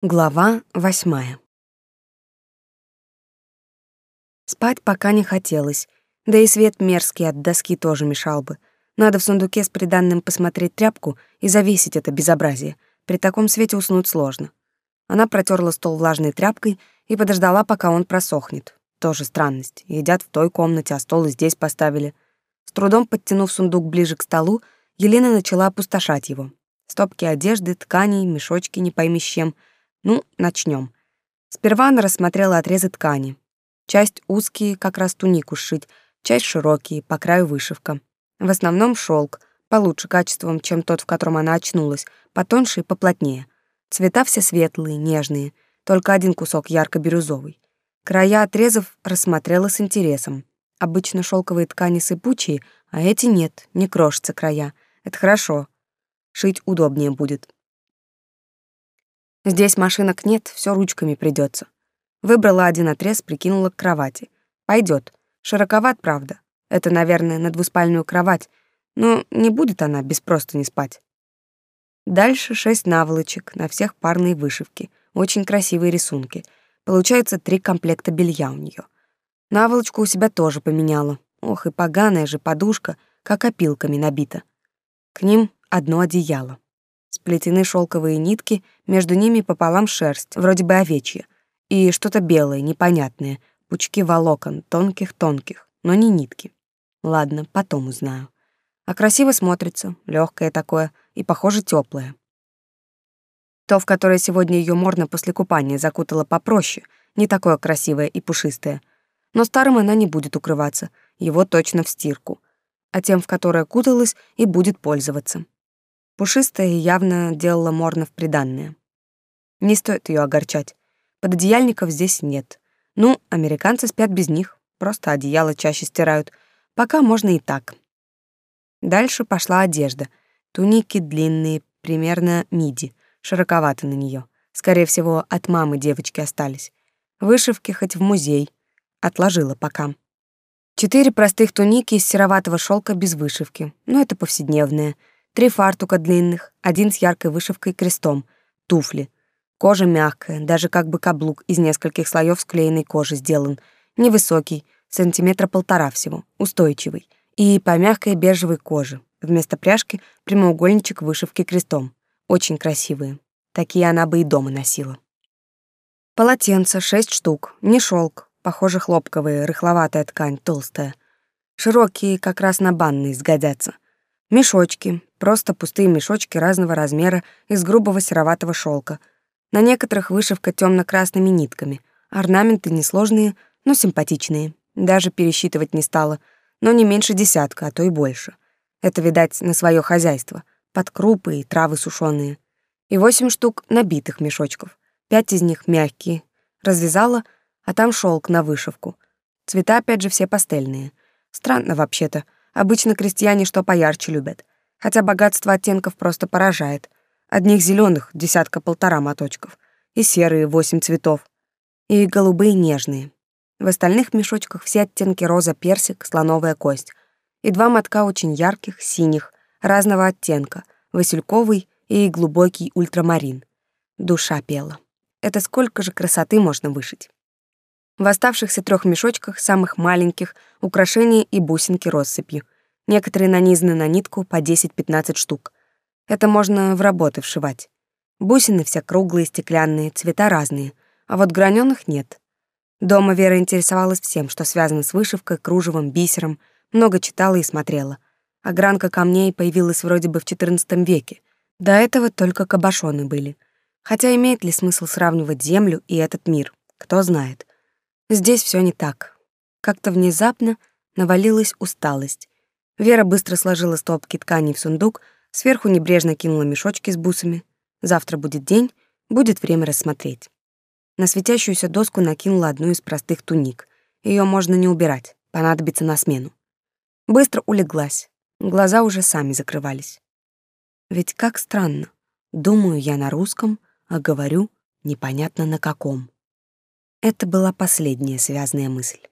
Глава восьмая. Спать пока не хотелось, да и свет мерзкий от доски тоже мешал бы. Надо в сундуке с приданным посмотреть тряпку и завесить это безобразие. При таком свете уснуть сложно. Она протерла стол влажной тряпкой и подождала, пока он просохнет. Тоже странность. Едят в той комнате, а стол и здесь поставили. С трудом подтянув сундук ближе к столу, Елена начала опустошать его. Стопки одежды, тканей, мешочки не пойми с чем — ну, начнем. Сперва она рассмотрела отрезы ткани. Часть узкие, как раз тунику сшить, часть широкие, по краю вышивка. В основном шелк, получше качеством, чем тот, в котором она очнулась, потоньше и поплотнее. Цвета все светлые, нежные, только один кусок ярко-бирюзовый. Края отрезов рассмотрела с интересом. Обычно шелковые ткани сыпучие, а эти нет, не крошатся края. Это хорошо. Шить удобнее будет. Здесь машинок нет, все ручками придется. Выбрала один отрез, прикинула к кровати. Пойдет. Широковат, правда. Это, наверное, на двуспальную кровать, но не будет она без просто не спать. Дальше шесть наволочек, на всех парные вышивки. Очень красивые рисунки. Получается три комплекта белья у нее. Наволочку у себя тоже поменяла. Ох, и поганая же подушка, как опилками набита. К ним одно одеяло. Сплетены шелковые нитки, между ними пополам шерсть, вроде бы овечья, и что-то белое, непонятное, пучки волокон, тонких-тонких, но не нитки. Ладно, потом узнаю. А красиво смотрится, легкое такое и, похоже, теплое. То, в которое сегодня ее морно после купания закутала попроще, не такое красивое и пушистое. Но старым она не будет укрываться, его точно в стирку. А тем, в которое куталась, и будет пользоваться. Пушистая явно делала Морна в приданное. Не стоит ее огорчать. Пододеяльников здесь нет. Ну, американцы спят без них, просто одеяло чаще стирают. Пока можно и так. Дальше пошла одежда. Туники длинные, примерно миди, широковаты на нее. Скорее всего, от мамы девочки остались. Вышивки хоть в музей. Отложила пока. Четыре простых туники из сероватого шелка без вышивки. Но это повседневное — Три фартука длинных, один с яркой вышивкой крестом, туфли. Кожа мягкая, даже как бы каблук из нескольких слоев склеенной кожи сделан. Невысокий, сантиметра полтора всего, устойчивый. И по мягкой бежевой коже. Вместо пряжки прямоугольничек вышивки крестом. Очень красивые. Такие она бы и дома носила. Полотенца шесть штук, не шелк, похоже хлопковые, рыхловатая ткань, толстая. Широкие, как раз на банные сгодятся. Мешочки, просто пустые мешочки разного размера из грубого сероватого шелка. На некоторых вышивка темно красными нитками. Орнаменты несложные, но симпатичные. Даже пересчитывать не стала, но не меньше десятка, а то и больше. Это, видать, на свое хозяйство. Под крупы и травы сушеные. И восемь штук набитых мешочков. Пять из них мягкие. Развязала, а там шелк на вышивку. Цвета, опять же, все пастельные. Странно вообще-то — Обычно крестьяне что поярче любят. Хотя богатство оттенков просто поражает. Одних зеленых десятка-полтора моточков. И серые восемь цветов. И голубые нежные. В остальных мешочках все оттенки роза, персик, слоновая кость. И два мотка очень ярких, синих, разного оттенка. Васильковый и глубокий ультрамарин. Душа пела. Это сколько же красоты можно вышить. В оставшихся трех мешочках, самых маленьких, украшения и бусинки россыпью. Некоторые нанизаны на нитку по 10-15 штук. Это можно в работы вшивать. Бусины все круглые, стеклянные, цвета разные, а вот граненых нет. Дома Вера интересовалась всем, что связано с вышивкой, кружевом, бисером, много читала и смотрела. А гранка камней появилась вроде бы в XIV веке. До этого только кабошоны были. Хотя имеет ли смысл сравнивать Землю и этот мир, кто знает. Здесь все не так. Как-то внезапно навалилась усталость. Вера быстро сложила стопки тканей в сундук, сверху небрежно кинула мешочки с бусами. Завтра будет день, будет время рассмотреть. На светящуюся доску накинула одну из простых туник. Ее можно не убирать, понадобится на смену. Быстро улеглась. Глаза уже сами закрывались. Ведь как странно. Думаю я на русском, а говорю непонятно на каком. Это была последняя связанная мысль.